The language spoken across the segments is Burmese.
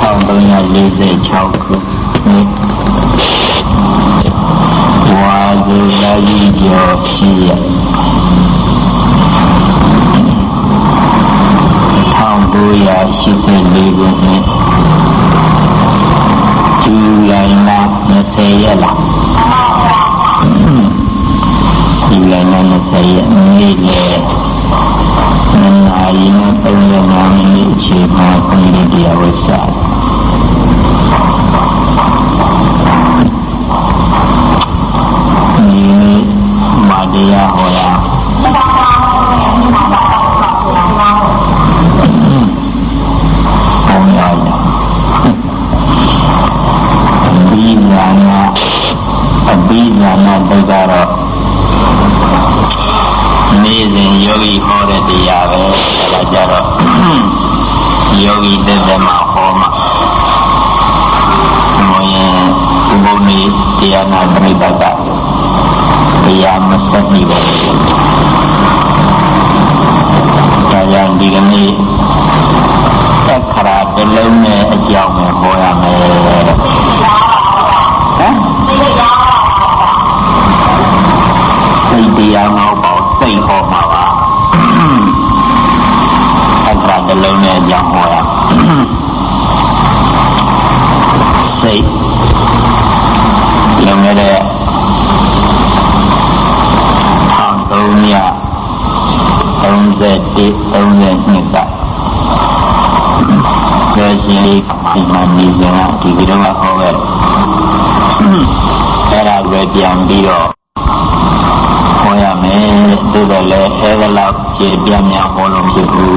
1346ခုနှစ်ဝါဇူလာကြီးကျော်ရှိရ1984ခုနှစ်ဇူလိုင်လ20ရက်လားဇူလိုင်လ20ရက်နေ့လေ နနာရီနဲ့35မိနစ်အချိန်မှာဘုန်းကြီးတရားဝတ်စားဒီမာတရားဟောတာဘုရားရဒီဇာနာအဘိဇာနာဘုရားတော့ နေ့စဉ်ယောဂီဟောတဲ့တရားပဲဒါကြတော့ယောဂီတဲ့တဲ့မှာဟောမှာမောရင်ဥပုပ်နေ့တရားနာပရိသတ်ကတရားမဆက်ပြီးပါဘူးဒါကြောင့်ဒီကနေ့သက်ခရာတလုံးနဲ့အကြောင်းနဲ့ဟောရမယ်ဟမ်စိတ်တရားမဟုတ်ပါဘူး စိတ်ဟောမှာပါသက်ခရာတလုံးနဲ့အကြောင်းဟောရစိတ်လုံးတဲ့1331 32ကကျေရှင်ဒီမှာနေစဉ်ကဒီကိတော့ဟောခဲ့အဲ့ဒါပဲပြန်ပြီးတော့ ဟောရမယ်သို့တော်လည်းအဲဒါလောက်ကြည်ပြန်များဟောလို့ဖြစ်ဘူး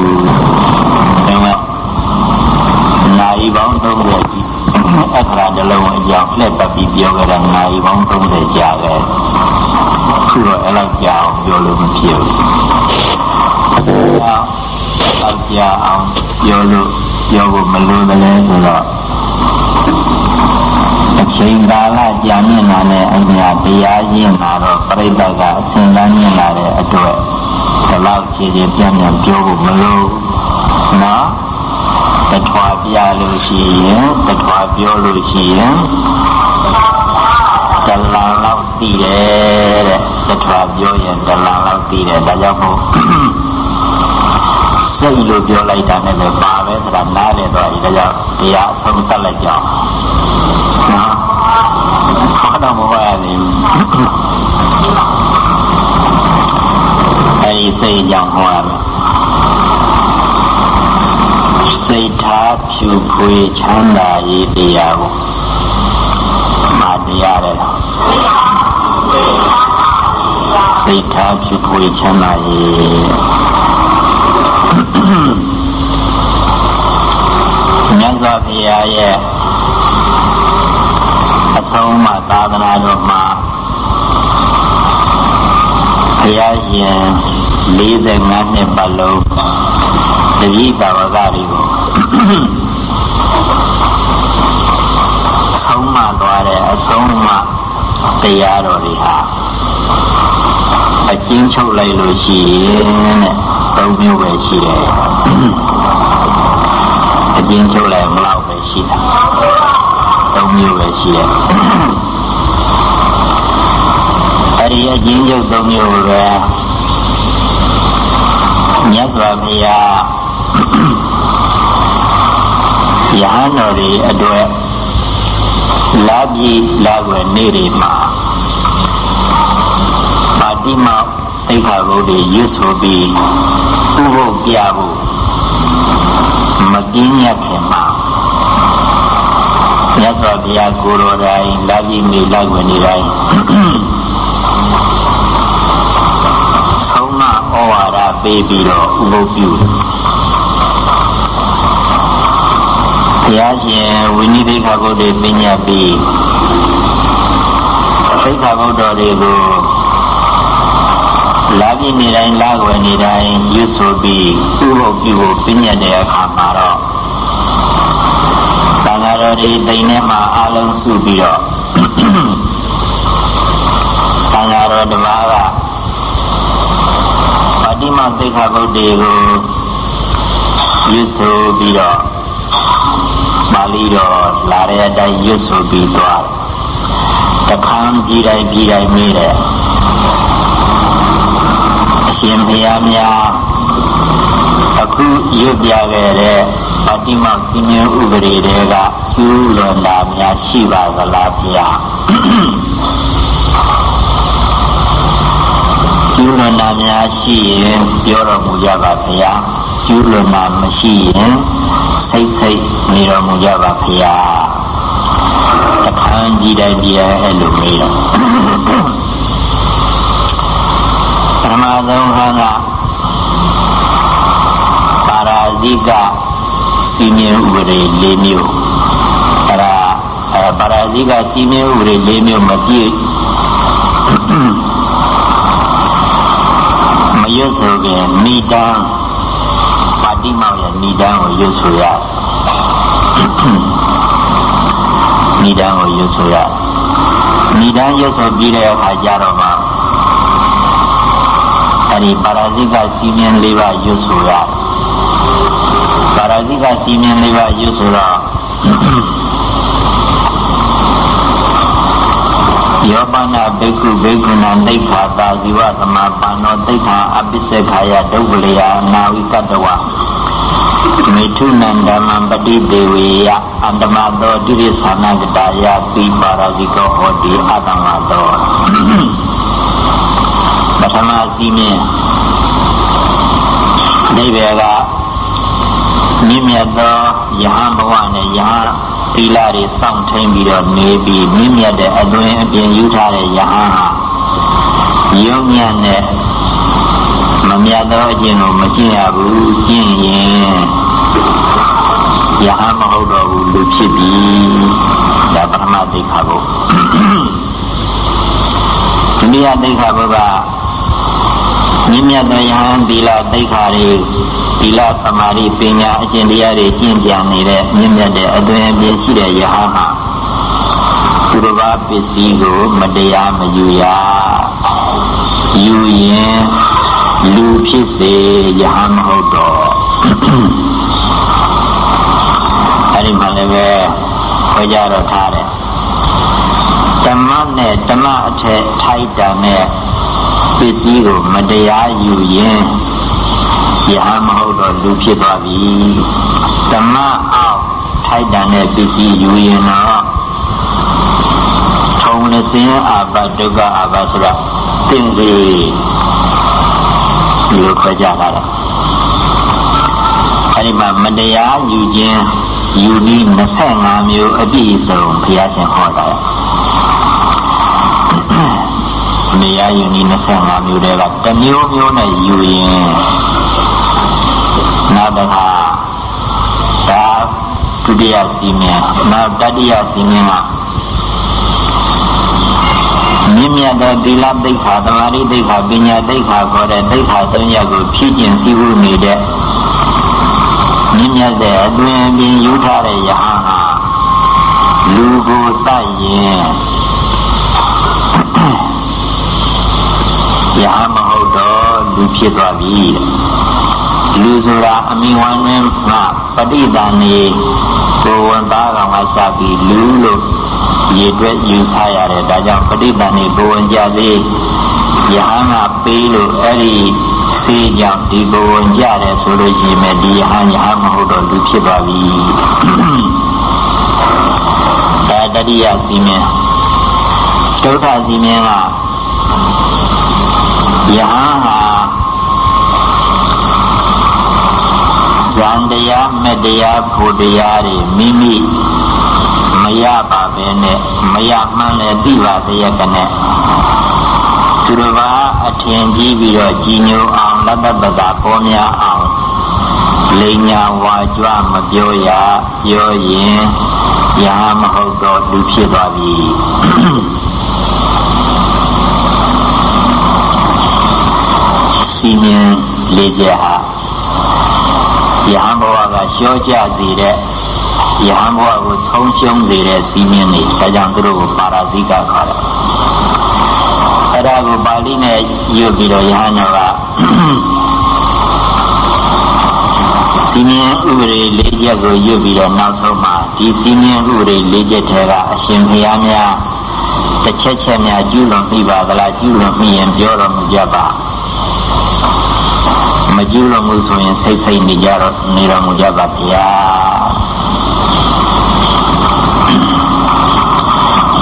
ဒါကနိုင်ပေါင်း30ကြီးအခရာတလုံးအကြောင်းလက်ပတ်ပြီးပြောခဲ့တာနိုင်ပေါင်း30ကြာခဲ့ခုတော့အဲ့လောက်ကြာအောင်ပြောလို့မဖြစ်ဘူးတော့ကြာအောင်ပြောလို့ပြောဖို့မလိုတယ်လဲဆိုတော့ အချိန်ကာလကြာမြင့်လာတဲ့အညာတရားရင်းလာတော့ပြိတ္တကအစဉ်လန်းမြင့်လာတဲ့အတွက်ဒီလောက်ခြေခြေပြန့်ပြန့်ပြောဖို့မလိုနော်တထွာပြလို့ရှိရင်တထွာပြောလို့ရှိရင်တလန်လောက်တည်တယ်တဲ့တထွာပြောရင်တလန်လောက်တည်တယ်ဒါကြောင့်မို့စိတ်လို့ပြောလိုက်တာနဲ့ပဲပါပဲဆိုတာနားလည်တော့ဒီကြောင့်တရားအဆုံးသတ်လိုက်ကြအောင်နော် ဘာတော့မဟုတ်ရသေးဘူးအဲဒီစိတ်ကြောင့်ဟောရမယ်စိတ်ထားဖြူဖွေချမ်းသာရေးတရားကိုမာတရားတဲ့စိတ်ထားဖြူဖွေချမ်းသာရေးမြတ်စွာဘုရားရဲ့အ ဆုံးအမသာသနာတော်မှာဘုရားရှင်45နှစ်ပတ်လုံးတတိပါဝကတွေကိုဆုံးမသွားတဲ့အဆုံးအမတရားတော်တွေဟာအကျဉ်းချုပ်လိုက်လို့ရှိရင်တဲ့သုံးမျိုးပဲရှိတယ်အကျဉ်းချုပ်လိုက်မလောက်ပဲရှိတာ သုံးမျိုးပဲရှိတယ်အဲ့ဒီအကျဉ်းချုပ်သုံးမျိုးပဲမြတ်စွာဘုရားယဟန်တော်တွေအတွက်လာပြီးလာွယ်နေ့တွေမှာပါတိမောသိက္ခာပုဒ်တွေရွတ်ဆိုပြီးဥပုပ်ပြဖို့မကင်းရခင်မှာ မြတ်စွာဘုရားကိုယ်တော်တိုင်လာပြီးနေလိုက်ဝင်နေတိုင်းဆုံးမဩဝါဒပေးပြီးတော့ဥပုပ်ပြုဘုရားရှင်ဝိနည်းသိက္ခာပုဒ်တွေပညာပြီးသိက္ခာပုဒ်တော်တွေကိုလာပြည့်နေတိုင်းလာွယ်နေတိုင်းရွတ်ဆိုပြီးဥပုပ်ပြုဖို့ပြညတ်တဲ့အခါမှာတော့သံဃာ တော်တွေတိမ်ထဲမှာအလုံးစုပြီးတော့သံဃာတော်တစ်ပါးကပါတိမသိက္ခာပုဒ်တွေကိုရွတ်ဆိုပြီးတော့ပါဠိတော်လာတဲ့အတိုင်းရွတ်ဆိုပြီးသွားတခမ်းပြည်တိုင်းပြည်တိုင်းမေးတယ်အရှင်ဘုရားများ အခုရွတ်ပြခဲ့တဲ့ပฏิမောက်စီမင်းဥပဒေတွေကကျူးလွန်တာများရှိပါသလားဗျာကျူးလွန်တာများရှိရင်ပြောတော်မူကြပါဗျာကျူးလွန်တာမရှိရင်စိတ်စိတ်နေတော်မူကြပါဗျာတခန်းကြီးတိုင်းတရားအဲ့လိုမေးတော့ပရမသုံးဟန်က ပါရာဇိကစီမင်းဥပဒေ၄မျိုးအဲ့ဒါပါရာဇိကစီမင်းဥပဒေ၄မျိုးမပြည့်မရွတ်ဆိုခင်မိတန်းပါတိမောင်ရဲ့မိတန်းကိုရွတ်ဆိုရမိတန်းကိုရွတ်ဆိုရမိတန်းရွတ်ဆိုပြီးတဲ့အခါကျတော့မှအဲ့ဒီပါရာဇိကစီမင်း၄ပါးရွတ်ဆိုရ ပါရာဇိကစီမင်း၄ပါးရွတ်ဆိုတော့ယောပနာဘိက္ခုဘိက္ခုနာသိက္ခာတာဇီဝသမပါနောသိက္ခာအပိစ္ဆေခာယဒုက္ခလျာနာဝိကတဝမိထုနန္ဓမံပတိဒေဝေယအန္တမသောတိရိသနာကတာယပိပါရဇိကောဟောတိအတ္တမသောပထမစီမင်းနိဗ္ဗာန်က မြင့်မြတ်သောယဟန်ဘဝနဲ့ယဟန်သီလတွေစောင့်ထိန်ပြီးတော့နေပြီးမြင့်မြတ်တဲ့အသွင်အပြင်ယူထားတဲ့ယဟန်ဟာယုံညံ့တဲ့မမြတ်သောအကျင့်ကိုမကျင့်ရဘူးကျင့်ရင်ယဟန်မဟုတ်တော့ဘူးလူဖြစ်ပြီဒါပထမသိက္ခာဘုဒုတိယသိက္ခာဘုက မြင့်မြတ်သောယဟန်သီလသိက္ခာတွေသီလသမာဓိပညာအကျင့်တရားတွေကျင့်ကြံနေတဲ့မြင့်မြတ်တဲ့အသွင်အပြင်ရှိတဲ့ယဟန်ဟာသူတစ်ပါးပစ္စည်းကိုမတရားမယူရယူရင်လူဖြစ်စေယဟန်မဟုတ်တော့အဲ့ဒီမှာလည်းပဲခွဲကြတော့ထားတယ်ဓမ္မနဲ့ဓမ္မအထက်ထိုက်တာနဲ့ ပစ္စည်းကိုမတရားယူရင်ယဟမဟုတ်တော့လူဖြစ်သွားပြီဓမ္မအောင်ထိုက်တန်တဲ့ပစ္စည်းယူရင်တော့ထုံလစင်းအာဘဒုက္ခအာဘဆိုတာတင်စီဒီလိုခွဲကြတာလေအဲဒီမှာမတရားယူခြင်းယူပြီး25မျိုးအပြည့်စုံဘုရားရှင်ဟောတာ နေရာယူနီ25မျိုးတည်းကတမျိုးမျိုးနဲ့ယူရင်နောက်တစ်ခါဒါဒုတိယစီမံနောက်တတိယစီမံကမြင့်မြတ်သောသီလသိက္ခာသမာဓိသိက္ခာပညာသိက္ခာခေါ်တဲ့သိက္ခာ၃ရပ်ကိုဖြည့်ကျင်စည်းဝေးနေတဲ့မြင့်မြတ်တဲ့အသွင်အပြင်ယူထားတဲ့ယဟန်ဟာလူကိုတတ်ရင် ယဟန်မဟုတ်တော့လူဖြစ်သွားပြီလူဆိုတာအမိဝမ်းနဲ့မှပဋိသန္ဓေကိုဝန်သားကောင်ကစပြီးလူလို့ရေတွက်ယူဆရတယ်ဒါကြောင့်ပဋိသန္ဓေကိုဝန်ကြစေယဟန်ကပေးလို့အဲ့ဒီစေးကြောင့်ဒီကိုဝန်ကြတယ်ဆိုလို့ရှိရင်ဒီယဟန်ယဟန်မဟုတ်တော့လူဖြစ်ပါပြီဒါတတိယစီမင်းစတုထစီမင်းက ယဟန်ဟာဇန်တရားမတရားဖို့တရားတွေမိမိမရပါပဲနဲ့မရမှန်းလည်းသိပါသေးရဲ့ကနဲ့သူတော်ဘာအထင်ကြီးပြီးတော့ကြီးညိုအောင်လက်သက်ပသာပေါ်များအောင်လိညာဝါကြွမပြောရပြောရင်ယဟမဟုတ်တော့လူဖြစ်သွားပြီ စီမင်းလေးချက်ဟာယဟန်ဘဝကရှောကြစေတဲ့ယဟန်ဘဝကိုဆုံးရှုံးစေတဲ့စီမင်းတွေဒါကြောင့်သူတို့ကိုပါရာဇိကခေါ်တယ်အဲ့ဒါကိုပါဠိနဲ့ယူပြီးတော့ယဟန်တော်ကစီမင်းဥပဒေလေးချက်ကိုယူပြီးတော့နောက်ဆုံးမှာဒီစီမင်းဥပဒေလေးချက်ထဲကအရှင်ဘုရားများတစ်ချက်ချက်များကျူးလွန်ပြီပါကလားကျူးလွန်ပြီရင်ပြောတော်မူကြပါ မကျူးလွန်မှုဆိုရင်စိတ်စိတ်နေကြတော့နေတော်မူကြပါဗျာ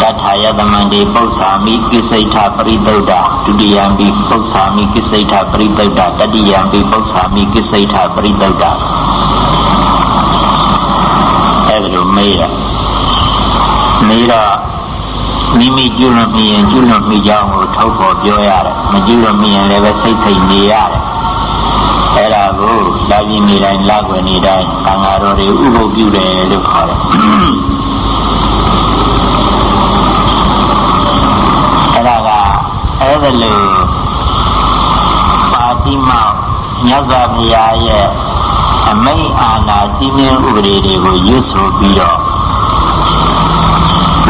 တထာယသမန္တိပု္ပ္ပာမိကိစိဋ္ဌပရိသုဒ္ဓဒုတိယံပိပု္ပ္ပာမိကိစိဋ္ဌပရိသုဒ္ဓတတိယံပိပု္ပ္ပာမိကိစိဋ္ဌပရိသုဒ္ဓအဲ့ဒါလိုမေးရမေးတော့မိမိကျွလွန်မိရင်ကျွလွန်မိကြောင်းကိုထုတ်ဖော်ပြောရတယ်မကျွလွန်မိရင်လည်းပဲစိတ်စိတ်နေရတယ်အဲ့ ဒါကိုလာပြီးနေတိုင်းလာွယ်နေတိုင်းသံဃာတော်တွေဥပုပ်ပြုတယ်လို့ခေါ်တယ်အဲ့ဒါကအဲ့ဒါလို့ပါတိမောက်မြတ်စွာဘုရားရဲ့အမိန့်အာဏာစီမင်းဥပဒေတွေကိုရွတ်ဆိုပြီးတော့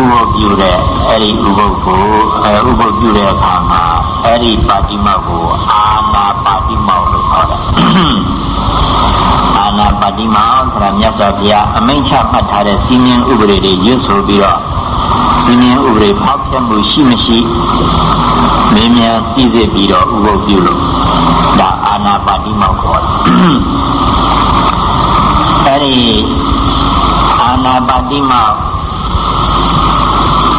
ဥပုပ်ပြုတဲ့အဲ့ဒီဥပုပ်ကိုအဲဥပုပ်ပြုတဲ့အခါမှာအဲ့ဒီပါတိမောက်ကိုအာနာပါတိမောက်လို့ခေါ်တယ် အာနာပါတိမောက်ဆိုတာမြတ်စွာဘုရားအမိန့်ချမှတ်ထားတဲ့စီမင်းဥပဒေတွေရွတ်ဆိုပြီးတော့စီမင်းဥပဒေဖောက်ဖျက်မှုရှိမရှိမင်းများစီစစ်ပြီးတော့ဥပုပ်ပြုလို့ဒါအာနာပါတိမောက်ခေါ်တယ်အဲ့ဒီအာနာပါတိမောက်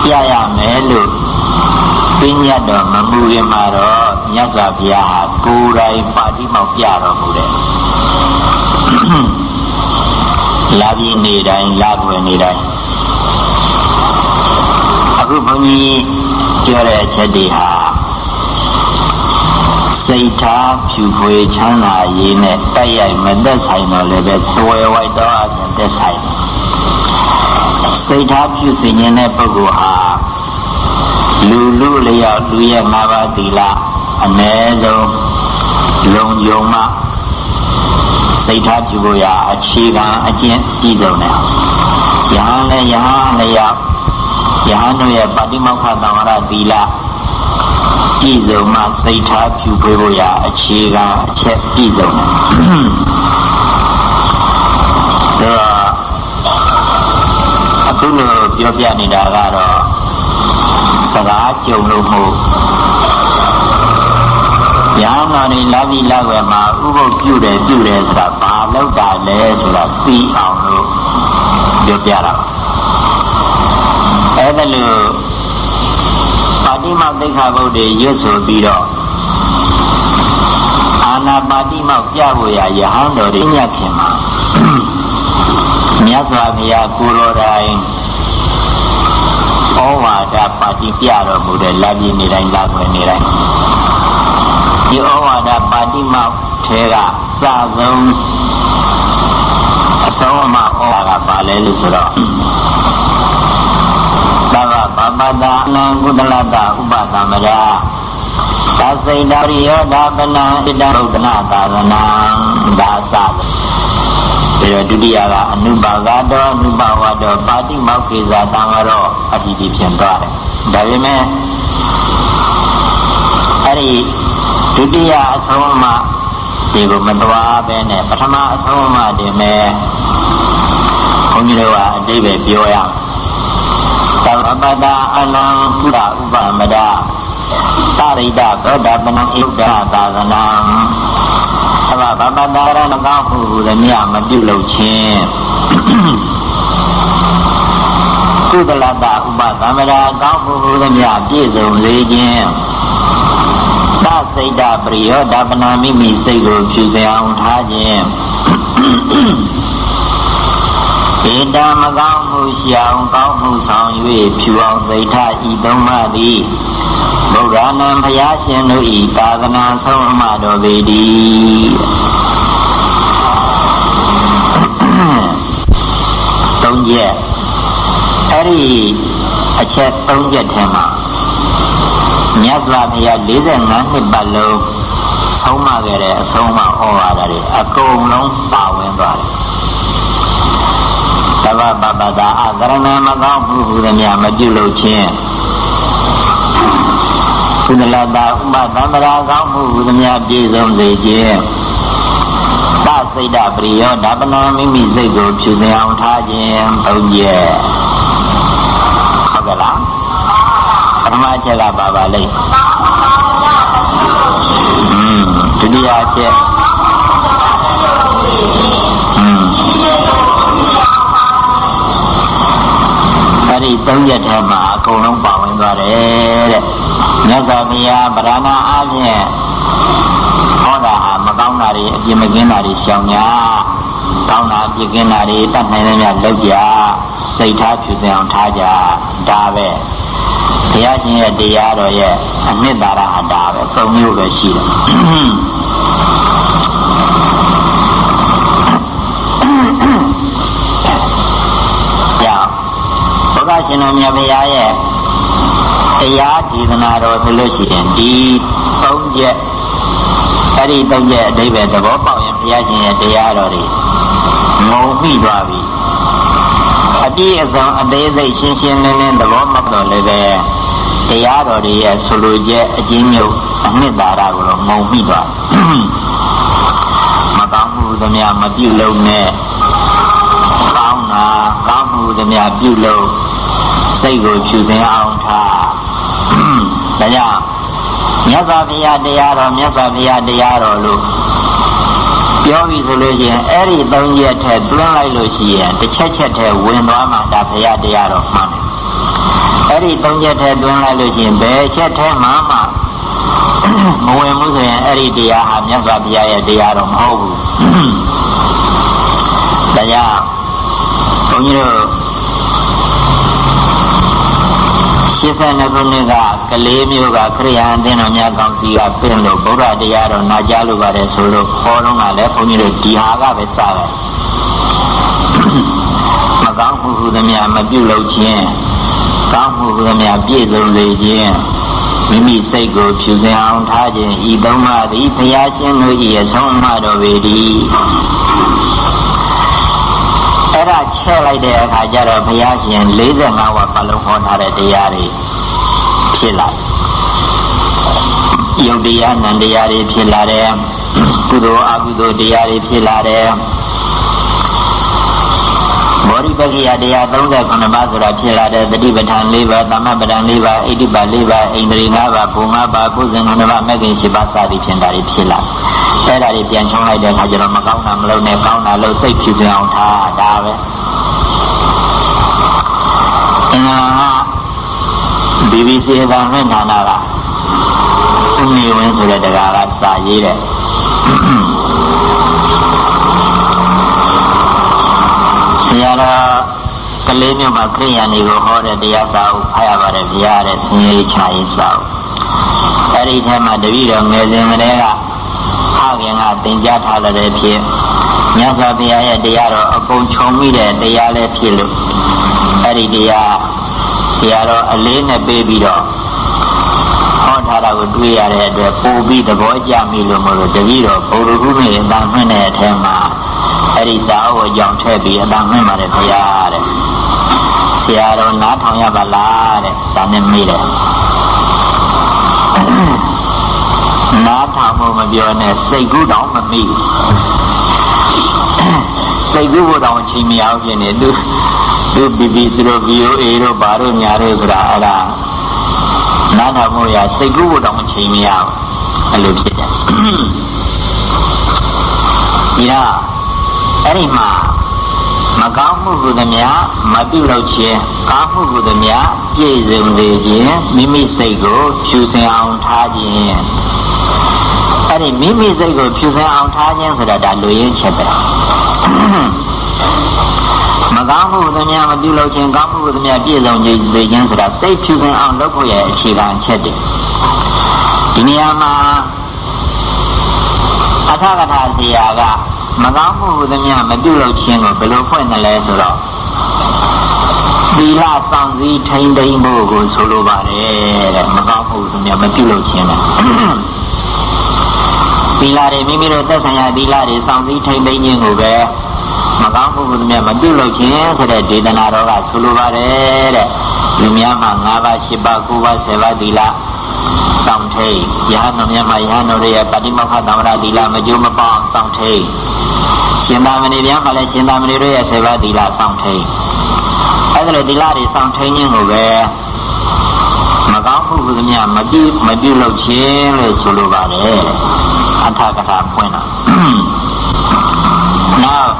ပြရမယ်လို့ပြညတ်တော်မမူရင်မှာတော့မြတ်စွာဘုရားဟာကိုယ်တိုင်ပါတိ မောက်ပြတော်မူတယ်လာပြီးနေတိုင်းလာွယ်နေတိုင်းအခုဘုန်းကြီးပြောတဲ့အချက်တွေဟာစိတ်ထားဖြူဖွေချမ်းသာရေးနဲ့တိုက်ရိုက်မသက်ဆိုင်တော့လည်းပဲသွယ်ဝိုက်တော့အပြင်သက်ဆိုင်စိတ်ထားဖြူစင်ခြင်းတဲ့ပုဂ္ဂိုလ်ဟာလူလူလျောက်လူရဲ့ငါးပါးသီလအ ਨੇ ဆုံး လုံယုံမှစိတ်ထားဖြူဖို့ရာအခြေခံအကျင့်ပြည့်စုံတယ်ယဟန်လည်းယဟန်လျောက်ယဟန်တို့ရဲ့ပါတိမောက္ခသံဝရသီလပြည့်စုံမှစိတ်ထားဖြူဖွေးဖို့ရာအခြေခံအချက်ပြည့်စုံတယ်ဒါအခုလိုပြောပြနေတာကတော့စကားကြုံလို့မို့ ညာနာနေလာပြီးလာွယ်မှာဥပုပ်ပြုတယ်ပြုတယ်ဆိုတာဘာလောက်တာလဲဆိုတာသိအောင်လို့ပြောပြတာအဲ့ဒါလို့ပါတိမောသိက္ခာပုဒ်တွေရွတ်ဆိုပြီးတော့အာနာပါတိမောပြဖို့ရယဟန်တော်တွေညက်ခင်မှာမြတ်စွာဘုရားကိုရောတိုင်းဩဝါဒပါတိပြတော်မူတဲ့လာပြည်နေတိုင်းလာခွင့်နေတိုင်း ဒီဩဝါဒပါတိမောက်ထဲကသာဆုံးအဆုံးအမဩဝါဒကပါလဲလို့ဆိုတော့သဗ္ဗပပတအနံကုသလတဥပသမရာသစိတရိယောဓပနံဣတဗုဒ္ဓနာသာသနာဒါသပြီးတော့ဒုတိယကအနုပါကတောအနုပါဝတောပါတိမောက္ခေဇာတံဝရောအစီတိဖြစ်သွားတယ်ဒါပေမဲ့အဲ့ဒီ ဒုတိယအဆုံးအမဒီကိုမသွားပဲနဲ့ပထမအဆုံးအမတင်မဲ့ဘုန်းကြီးတို့ကအတိတ်ပဲပြောရအောင်သဗ္ဗပတအနံကုရဥပမဒသရိတသောတာပနံဣဒ္ဓသာသနာသဗ္ဗဗပတရမကောင်းမှုဟူသည်မြမပြုလုပ်ခြင်းကုသလတဥပသမရာကောင်းမှုဟူသည်မြပြည့်စုံစေခြင်း သစိတ်တပရိယောဒပနာမိမိစိတ်ကိုဖြူစင်အောင်ထားခြင်းဧတံမကောင်းမှုရှောင်ကောင်းမှုဆောင်၍ဖြူအောင်စိတ်ထဤသုံးပါးသည်ဗုဒ္ဓနံဘုရားရှင်တို့ဤသာသနာဆုံးအမတော်ပေတည်းသုံးချက်အဲ့ဒီအချက်သုံးချက်ထဲမှာ မြတ်စွာဘုရား45နှစ်ပတ်လုံးဆုံးမခဲ့တဲ့အဆုံးအမဩဝါဒတွေအကုန်လုံးပါဝင်သွားတယ်သဗ္ဗပပတာအကရဏမကောင်းဘူးဟူသည်များမပြုလုပ်ခြင်းကုသလတာဥပသမ္ပရာကောင်းမှုဟူသည်များပြည့်စုံစေခြင်းသစိတ်တပရိယောဒါပနာမိမိစိတ်ကိုဖြူစင်အောင်ထားခြင်းသုံးချက်ဟုတ်ကဲ့လားပ ထမအချက်ကပါပါလိမ့်။ဒုတိယအချက်အဲ့ဒီ၃ရက်ထဲမှာအကုန်လုံးပါဝင်သွားတယ်တဲ့။မြတ်စွာဘုရားဗราဏအားဖြင့်ဟောတာဟာမကောင်းတာတွေအပြစ်မကင်းတာတွေရှောင်ညာ။ကောင်းတာအပြစ်ကင်းတာတွေတတ်နိုင်တဲ့များလုပ်ကြ။စိတ်ထားဖြူစင်အောင်ထားကြ။ဒါပဲ။ ဘုရားရှင်ရဲ့တရားတော်ရဲ့အနှစ်သာရအတာပဲပုံမျိုးပဲရှိတယ်ကြောင့်ဘုရားရှင်တော်မြတ်ဘုရားရဲ့တရားဒေသနာတော်ဆိုလို့ရှိရင်ဒီသုံးချက်အဲ့ဒီသုံးချက်အဓိပ္ပာယ်သဘောပေါက်ရင်ဘုရားရှင်ရဲ့တရားတော်တွေငုံပြီးသွားပြီအပြည့်အစုံအသေးစိတ်ရှင်းရှင်းလင်းလင်းသဘောမတော်လည်းပဲ တရားတော်တွေရဲ့ဆိုလိုချက်အကျဉ်းချုပ်အနှစ်သာရကိုတော့ငုံပြီးသွားမကောင်းမှုသမျှမပြုလုပ်နဲ့ကောင်းတာကောင်းမှုသမျှပြုလုပ်စိတ်ကိုဖြူစင်အောင်ထားဒါကြောင့်မြတ်စွာဘုရားတရားတော်မြတ်စွာဘုရားတရားတော်လို့ပြောပြီဆိုလို့ရှိရင်အဲ့ဒီသုံးချက်ထက်တွန်းလိုက်လို့ရှိရင်တစ်ချက်ချက်ထဲဝင်သွားမှဒါဘုရားတရားတော်မှန်တယ် အဲ့ဒီသုံးချက်ထဲတွန်းလိုက်လို့ရှိရင်ဘယ်ချက်ထဲမှမှမဝင်ဘူးဆိုရင်အဲ့ဒီတရားဟာမြတ်စွာဘုရားရဲ့တရားတော်မဟုတ်ဘူးဒါကြောင့်ဘုန်းကြီးတို့82ခုနှစ်ကကလေးမျိုးကခရိယာန်အသင်းတော်များကောင်းစီကပြင်လို့ဗုဒ္ဓတရားတော်နာကြားလိုပါတယ်ဆိုလို့ဟောတော့ကလည်းဘုန်းကြီးတို့ဒီဟာကပဲစတယ်မကောင်းမှုဟုသမျှမပြုလုပ်ခြင်း ကောင်းမှုဟုသမျှပြည့်စုံစေခြင်းမိမိစိတ်ကိုဖြူစင်အောင်ထားခြင်းဤသုံးပါးသည်ဘုရားရှင်တို့၏အဆုံးအမတော်ပေသည်အဲ့ဒါချဲ့လိုက်တဲ့အခါကျတော့ဘုရားရှင်45ဝါပတ်လုံးဟောထားတဲ့တရားတွေဖြစ်လာယုတ်တရားနံတရားတွေဖြစ်လာတယ်ကုသိုလ်အကုသိုလ်တရားတွေဖြစ်လာတယ် ဘောဓိပက္ခိယတရား39ပါးဆိုတာဖြစ်လာတဲ့တတိပဋ္ဌာန်၄ပါးသမပဋ္ဌာန်၄ပါးဣတိပါ၄ပါးဣန္ဒြေ၅ပါးဘုံ၅ပါးပုဇဉ်9ပါးမဂ္ဂင်10ပါးစသည်ဖြင့်ဒါတွေဖြစ်လာအဲ့ဒါတွေပြန်ချုံလိုက်တဲ့အခါကျတော့မကောင်းတာမလုပ်နဲ့ကောင်းတာလုပ်စိတ်ဖြူစင်အောင်ထားဒါပဲအင်္ဂလာက BBC အသံလွှင့်ဌာနကဦးမေဝင်းဆိုတဲ့တရားကစာရေးတဲ့ ဆရာတော်ကလေးမျိုးမှာခရိယာနေကိုဟောတဲ့တရားစာအုပ်ဖတ်ရပါတယ်ဗျာတဲ့ဆင်းရဲချရေးစာအုပ်အဲ့ဒီထဲမှာတပည့်တော်ငယ်စဉ်ကတည်းကဖခင်ကသင်ကြားထားတဲ့ဖြစ်မြတ်စွာဘုရားရဲ့တရားတော်အကုန်ခြုံမိတဲ့တရားလည်းဖြစ်လို့အဲ့ဒီတရားဆရာတော်အလေးနဲ့ပေးပြီးတော့ဟောထားတာကိုတွေ့ရတဲ့အတွက်ပို့ပြီးသဘောကျမိလို့မလို့တပည့်တော်ဘုရားကုမေအတန်မှင့်တဲ့အထက်မှာ အဲ့ဒီစာအုပ်အကြောင်းထည့်ပြီးအတန်မှင့်ပါတယ်ဘုရားတဲ့ဆရာတော်နားထောင်ရပါလားတဲ့စာနဲ့မေးတယ်နားထောင်ဖို့မပြောနဲ့စိတ်ကူးတောင်မမိစိတ်ကူးဖို့တောင်အချိန်မရဘူးဖြစ်နေသူသူ BBC တို့ VOA တို့ဘာတို့ညာတို့ဆိုတာအဲ့ဒါနားထောင်ဖို့ရစိတ်ကူးဖို့တောင်အချိန်မရဘူးအဲ့လိုဖြစ်တယ်ဒီတော့ အဲ့ဒီမှာမကောင်းမှုကုသမြမပြုလုပ်ခြင်းကောင်းမှုကုသမြပြည့်စုံစေခြင်းမိမိစိတ်ကိုဖြူစင်အောင်ထားခြင်းအဲ့ဒီမိမိစိတ်ကိုဖြူစင်အောင်ထားခြင်းဆိုတာဒါလူရင်းချက်ပဲမကောင်းမှုကုသမြမပြုလုပ်ခြင်းကောင်းမှုကုသမြပြည့်စုံစေခြင်းဆိုတာစိတ်ဖြူစင်အောင်လုပ်ဖို့ရဲ့အခြေခံချက်တွေဒီနေရာမှာအထကထာဇေယက မကောင်းမှုဟူသမျှမပြုလုပ်ခြင်းကိုဘယ်လိုဖွင့်တယ်လဲဆိုတော့သီလဆောင်စည်းထိန်သိမ်းဖို့ကိုဆိုလိုပါတယ်တဲ့မကောင်းမှုဟူသမျှမပြုလုပ်ခြင်းတဲ့သီလတွေမိမိတို့သက်ဆိုင်ရာသီလတွေဆောင်စည်းထိန်သိမ်းခြင်းကိုပဲမကောင်းမှုဟူသမျှမပြုလုပ်ခြင်းဆိုတဲ့ဒေသနာတော်ကဆိုလိုပါတယ်တဲ့လူများမှာ၅ပါး၈ပါး၉ပါး၁၀ပါးသီလဆောင်ထိန်ယဟန်တော်မြတ်မှာယဟန်တော်ရဲ့ပฏิမောက္ခသံဝရသီလမကြိုးမပေါအောင်ဆောင်ထိန် ရှင်သာမဏေပြန်မှလည်းရှင်သာမဏေတို့ရဲ့ဆေဘသီလစောင့်ထိန်အဲ့ဒါလိုသီလတွေစောင့်ထိန်ခြင်းကိုပဲမကောင်းမှုဟုသမျှမပြုမပြုလုပ်ခြင်းလို့ဆိုလိုပါတယ်အထကထာဖွင့်တာနောက်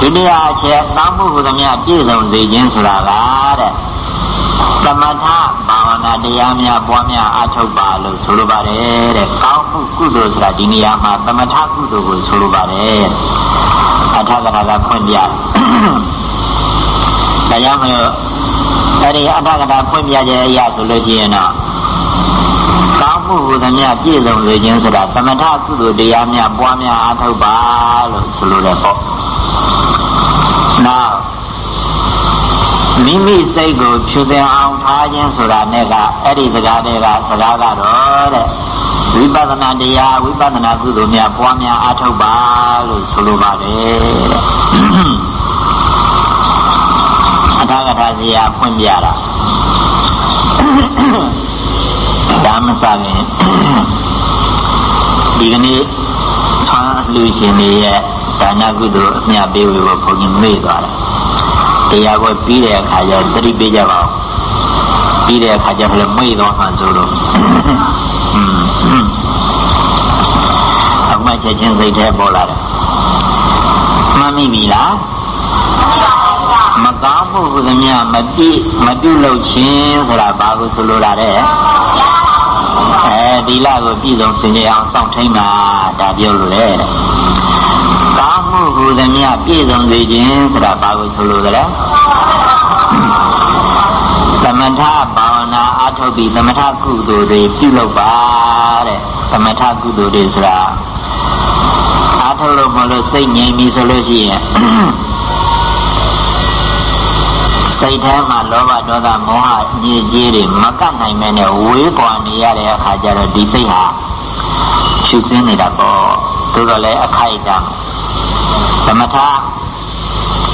ဒုတိယအချက်တောင်းမှုဟုသမျှပြည့်စုံစေခြင်းဆိုတာကတဲ့ သမထဘာဝနာတရားများပွားများအထောက်ပါလို့ဆိုလိုပါတယ်တဲ့ကောင်းမှုကုသိုလ်ဆိုတာဒီနေရာမှာသမထကုသိုလ်ကိုဆိုလိုပါတယ်အထကထာကဖွင့်ပြတယ်ဒါကြောင့်မလို့အဲ့ဒီအထကထာဖွင့်ပြခြင်းအရာဆိုလို့ရှိရင်တော့ကောင်းမှုဟူသမျှပြည့်စုံစေခြင်းဆိုတာသမထကုသိုလ်တရားများပွားများအားထုတ်ပါလို့ဆိုလိုတယ်ပေါ့နောက် မိမိစိတ်ကိုဖြူစင်အောင်ထားခြင်းဆိုတာနဲ့ကအဲ့ဒီစကားတွေကစကားကတော့တဲ့ဝိပဿနာတရားဝိပဿနာကုသိုလ်များပွားများအားထုတ်ပါလို့ဆိုလိုပါတယ်တဲ့အထာကထာစီယာဖွင့်ပြတာဒါမစခင်ဒီကနေ့ဆွမ်းလူရှင်တွေရဲ့ဒါနကုသိုလ်အမြတ်ပေးဝေဖို့ဘုန်းကြီးမေ့သွားတယ် တရားကိုပြီးတဲ့အခါကျသတိပေးကြပါဦးပြီးတဲ့အခါကျလည်းမေ့သွားမှဆိုလို့အမှတ်ချက်ချင်းစိတ်ထဲပေါ်လာတယ်မှတ်မိပြီလားမကောင်းမှုဟူသမျှမပြည့်မပြုလုပ်ခြင်းဆိုတာဘာကိုဆိုလိုတာတဲ့အဲဒီလကိုပြည့်စုံစင်ကြအောင်စောင့်ထိန်ပါဒါပြောလို့လေကောင်း မှုဟူသမျှပြည့်စုံစေခြင်းဆိုတာဘာကိုဆိုလိုသလဲသမထဘာဝနာအထုတ်ပြီးသမထကုသိုလ်တွေပြုလုပ်ပါတဲ့သမထကုသိုလ်တွေဆိုတာအထုတ်လို့မလို့စိတ်ငြိမ်ပြီဆိုလို့ရှိရင်စိတ်ထဲမှာလောဘဒေါသမောဟညစ်ကြေးတွေမကတ်နိုင်မဲနဲ့ဝေးကွာနေရတဲ့အခါကျတော့ဒီစိတ်ဟာဖြူစင်းနေတာပေါ့သို့တော်လည်းအခိုက်အတန့် သမထ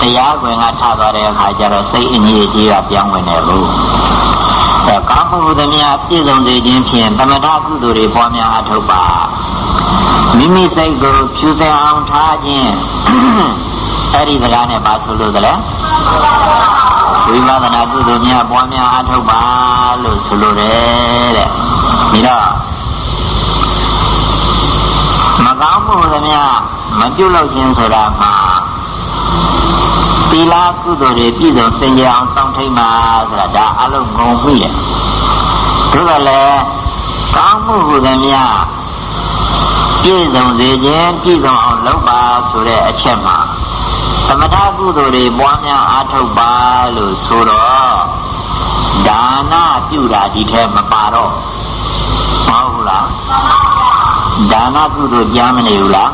တရားခွင်ကထသွားတဲ့အခါကျတော့စိတ်အငြိအကျေးကပြောင်းဝင်တယ်လို့အဲကောင်းမှုသမျှပြည့်စုံစေခြင်းဖြင့်သမထကုသိုလ်တွေပွားများအထောက်ပါမိမိစိတ်ကိုဖြူစင်အောင်ထားခြင်းအဲ့ဒီစကားနဲ့ပါဆိုလို့တလဲဝိပဿနာကုသိုလ်များပွားများအထောက်ပါလို့ဆိုလိုတယ်တဲ့ဒီတော့မကောင်းမှုသမျှ မပြုတ်လို့ခြင်းဆိုတာမှာသီလကုသိုလ်တွေပြည့်စုံစင်ကြအောင်စောင့်ထိန်ပါဆိုတာဒါအလုံးငုံပြီလေဒါကလည်းကောင်းမှုဟူသမျှပြည့်စုံစေခြင်းပြည့်စုံအောင်လုပ်ပါဆိုတဲ့အချက်မှာသမထကုသိုလ်တွေပွားများအားထုတ်ပါလို့ဆိုတော့ဒါနပြုတာဒီထဲမပါတော့မဟုတ်ဘူးလား ဒါနကုသိုလ်ကြားမနေဘူးလား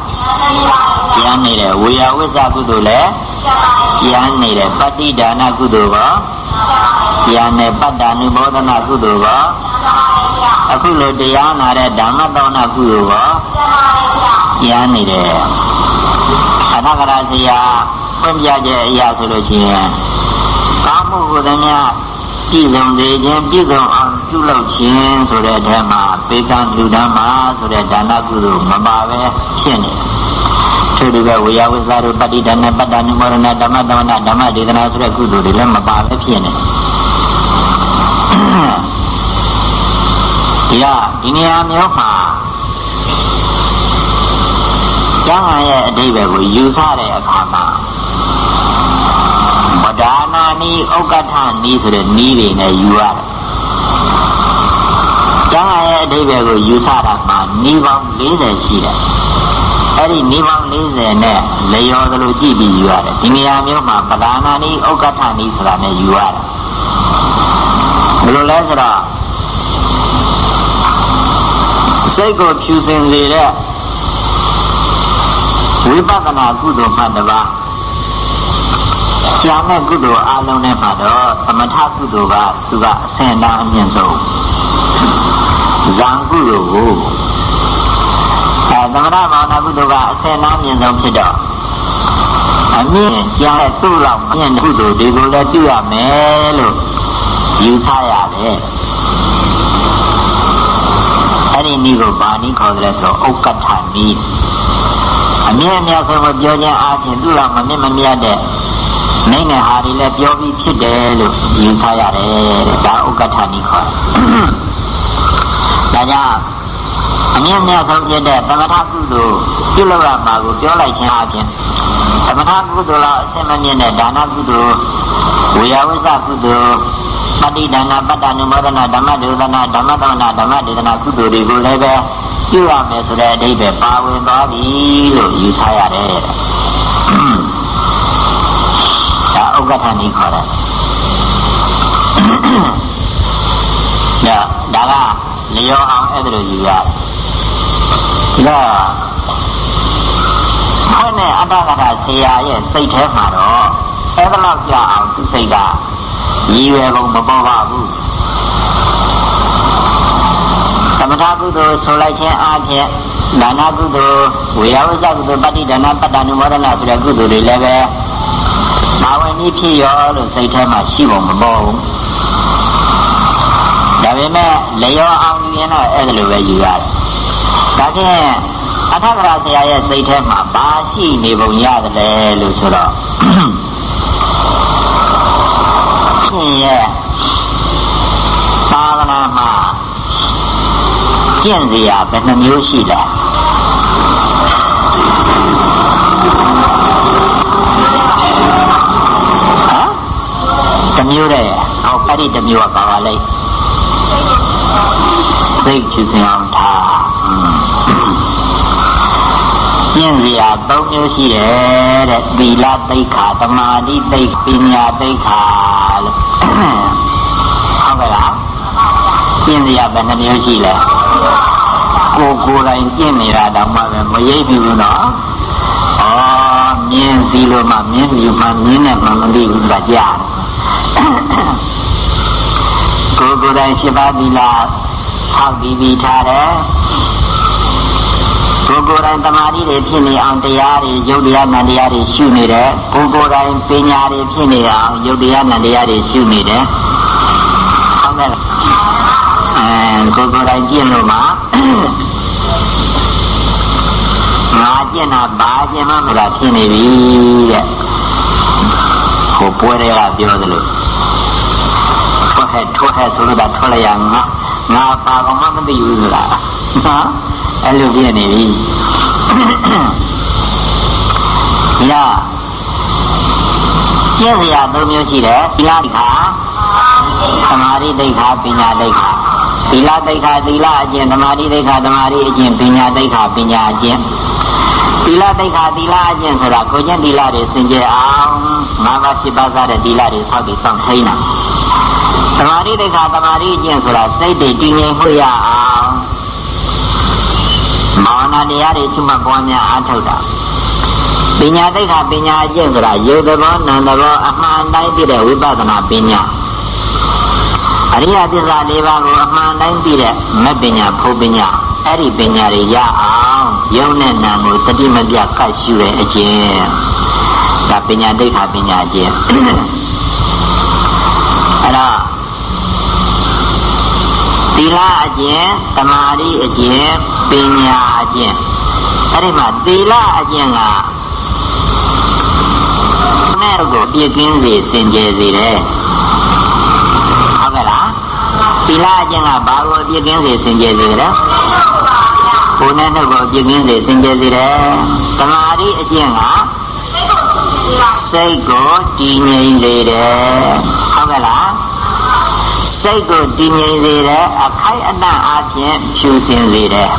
ကြားနေတယ်ဝေယဝိဇ္ဇကုသိုလ်လည်းကြားနေတယ်ပฏิဒါနကုသိုလ်ကကြားနေပတ္တာနုဘောဓနာကုသိုလ်ကအခုလိုတရားနာတဲ့ဓမ္မသောနာကုသိုလ်ကကြားနေတယ်အနာဂရဆရာဖွင့်ပြချက်အရာဆိုလို့ရှိရင်ကာမှုဟူသည်များပြည့်စုံစေခြင်းပြည့်စုံအောင် ပြုလုပ်ခြင်းဆိုတဲ့အထက်မှာပေကံလူဓမ္မဆိုတဲ့ဒါနကုသိုလ်မပါပဲဖြစ်နေတယ်ထို့ဒီပဲဝေယဝိဇ္ဇာတို့ပဋိဒါနပတ္တနုမောရဏဓမ္မသမဏဓမ္မဒေသနာဆိုတဲ့ကုသိုလ်တွေလည်းမပါပဲဖြစ်နေတယ်ဒီကဒီနေရာမျိုးမှာကျမ်းဂန်ရဲ့အဓိပ္ပာယ်ကိုယူဆတဲ့အခါမှာဝဒါနာနီဥက္ကဋ္ဌနီဆိုတဲ့နီးတွေနဲ့ယူရတယ်ကျမ်းဂန်ရဲ့ အဓိပ္ပာယ်ကိုယူဆတာမှာနီးပေါင်း40ရှိတယ်အဲ့ဒီနီးပေါင်း40နဲ့လေရောသလိုကြည့်ပြီးယူရတယ်ဒီနေရာမျိုးမှာပဒါနာနီဥက္ကဋ္ဌနီဆိုတာနဲ့ယူရတယ်ဘယ်လိုလဲဆိုတော့စိတ်ကိုဖြူစင်စေတဲ့ဝိပဿနာကုသိုလ်မှတပါကြာမဲ့ကုသိုလ်အလုံးနဲ့မှာတော့သမထကုသိုလ်ကသူကအစင်တန်းအမြင့်ဆုံး ဇံကုသိုလ်ကိုအဲသမထဘာဝနာကုသိုလ်ကအစင်တန်းအမြင့်ဆုံးဖြစ်တော့အမြင့်ကြာတဲ့သူ့လောက်မြင့်ကုသိုလ်တွေကိုလည်းပြုရမယ်လို့ယူဆရတယ်အဲ့ဒီနည်းကိုဘာနည်းခေါ်တယ်လဲဆိုတော့ဥက္ကဋ္ဌနည်းအမြင့်အမြတ်ဆုံးကိုပြောခြင်းအားဖြင့်သူ့လောက်မမြင့်မမြတ်တဲ့နိုင်တဲ့ဟာတွေလည်းပြောပြီးဖြစ်တယ်လို့ယူဆရတယ်တဲ့ဒါဥက္ကဋ္ဌနိခေါ်တယ် ဒါကြောင့်အမြင့်မြတ်ဆုံးဖြစ်တဲ့သမထကုသိုလ်ပြုလုပ်ရမှာကိုပြောလိုက်ခြင်းအပြင်သမထကုသိုလ်လောက်အစင်မမြင့်တဲ့ဒါနကုသိုလ်ဝေယဝိသကုသိုလ်ပฏิဒါနပတ္တနုမောဒနာဓမ္မဒေသနာဓမ္မသမဏဓမ္မဒေသနာကုသိုလ်တွေကိုလည်းပဲပြုရမယ်ဆိုတဲ့အဓိပ္ပာယ်ပါဝင်သွားပြီလို့ယူဆရတယ်ဒါဥက္ကဋ္ဌနီခေါ်တယ်ဒါဒါက လျောအောင်အဲ့ဒါလိုယူရတယ်ဒါခွန်းနဲ့အတ္တကထာဆရာရဲ့စိတ်ထဲမှာတော့အဲ့ဒါလောက်ကြအောင်သူစိတ်ကရည်ရွယ်ပုံမပေါ်ပါဘူးသမထကုသိုလ်ဆိုလိုက်ခြင်းအပြင်ဒါနကုသိုလ်ဝေယဝဇ္ဇကုသိုလ်ပဋိဒါနပတ္တနုမောဒနာဆိုတဲ့ကုသိုလ်တွေလည်းပဲဘာဝင်ပြီးဖြစ်ရောလို့စိတ်ထဲမှာရှိပုံမပေါ်ဘူး ဒါပေမဲ့လျောအောင်ယူရင်တော့အဲ့ဒါလိုပဲယူရတယ်ဒါဖြင့်အထကရာဆရာရဲ့စိတ်ထဲမှာဘာရှိနေပုံရတယ်လဲလို့ဆိုတော့ရှင်ရဲ့သာသနာမှာကျင့်စရာဘယ်နှမျိုးရှိလဲဟမ်တမျိုးတည်းဟောအဲ့ဒီတမျိုးကပါပါလိမ့် စိတ်ချူစင်အောင်ထားကျင့်စရာ၃မျိုးရှိတယ်တဲ့သီလသိက္ခာသမာဓိသိက္ခာပညာသိက္ခာလို့ဟုတ်ကဲ့လားကျင့်စရာဘယ်နှမျိုးရှိလဲကိုကိုယ်တိုင်ကျင့်နေတာတော့မှပဲမရိပ်ဘူးနော်ဩမြင်စီလို့မှမြင်ယူမှမြင်နဲ့မှမသိဘူးဆိုတာကြား ကိုကိုယ်တိုင်ရှိပါသီလဆောက်ပြီးပြီးထားတယ်ကိုကိုယ်တိုင်တမာတိတွေဖြစ်နေအောင်တရားတွေယုတ်တရားနံတရားတွေရှုနေတယ်ကိုကိုယ်တိုင်ပညာတွေဖြစ်နေအောင်ယုတ်တရားနံတရားတွေရှုနေတယ်ဟုတ်ကဲ့အဲကိုကိုယ်တိုင်ကျင့်လို့မှငါကျင့်တာဘာကျင့်မှမလားဖြစ်နေပြီတဲ့ဟိုပွဲတွေကပြောသလိုထွက် ဟဲ့ထွက်ဟဲ့ဆိုလို့ဒါထွက်လိုက်ရငါငါပါကောင်မှမသိဘူးဆိုတာနော်အဲ့လိုဖြစ်နေပြီညကျင့်စရာ၃မျိုးရှိတယ်သီလတိခါသမာဓိတိခါပညာတိခါသီလတိခါသီလအကျင့်သမာဓိတိခါသမာဓိအကျင့်ပညာတိခါပညာအကျင့်သီလတိခါသီလအကျင့်ဆိုတာကိုကျင့်သီလတွေစင်ကြယ်အောင်ငါးပါးရှိပါးစားတဲ့သီလတွေစောင့်ပြီးစောင့်ထိန်းတာ သမာဓိတိခါသမာဓိအကျင့်ဆိုတာစိတ်တွေတည်ငြိမ်မှုရအောင်ဘာဝနာတရားတွေရှိမှပွားများအားထုတ်တာပညာတိခါပညာအကျင့်ဆိုတာယုတ်သဘောနံသဘောအမှန်တိုင်းသိတဲ့ဝိပဿနာပညာအရိယသစ္စာ၄ပါးကိုအမှန်တိုင်းသိတဲ့မပညာဖုပညာအဲ့ဒီပညာတွေရအောင်ယုံနဲ့နာကိုတတိမပြတ်ကတ်ရှုတဲ့အကျင့်ဒါပညာတိခါပညာအကျင့်အဲ့တော့ သီလအကျင့်သမာဓိအကျင့်ပညာအကျင့်အဲ့ဒီမှာသီလအကျင့်ကမဲ့ကိုပြည့်ကင်းစေစင်ကြယ်စေတယ်ဟုတ်ကဲ့လားသီလအကျင့်ကဘာကိုပြည့်ကင်းစေစင်ကြယ်စေတယ်ဘုန်းနဲ့နှုတ်ကိုပြည့်ကင်းစေစင်ကြယ်စေတယ်သမာဓိအကျင့်ကစိတ်ကိုတည်ငြိမ်စေတယ်ဟုတ်ကဲ့လား စိတ်ကိုတည်ငြိမ်စေတယ်အခိုက်အတန့်အပြင်ဖြူစင်စေတယ်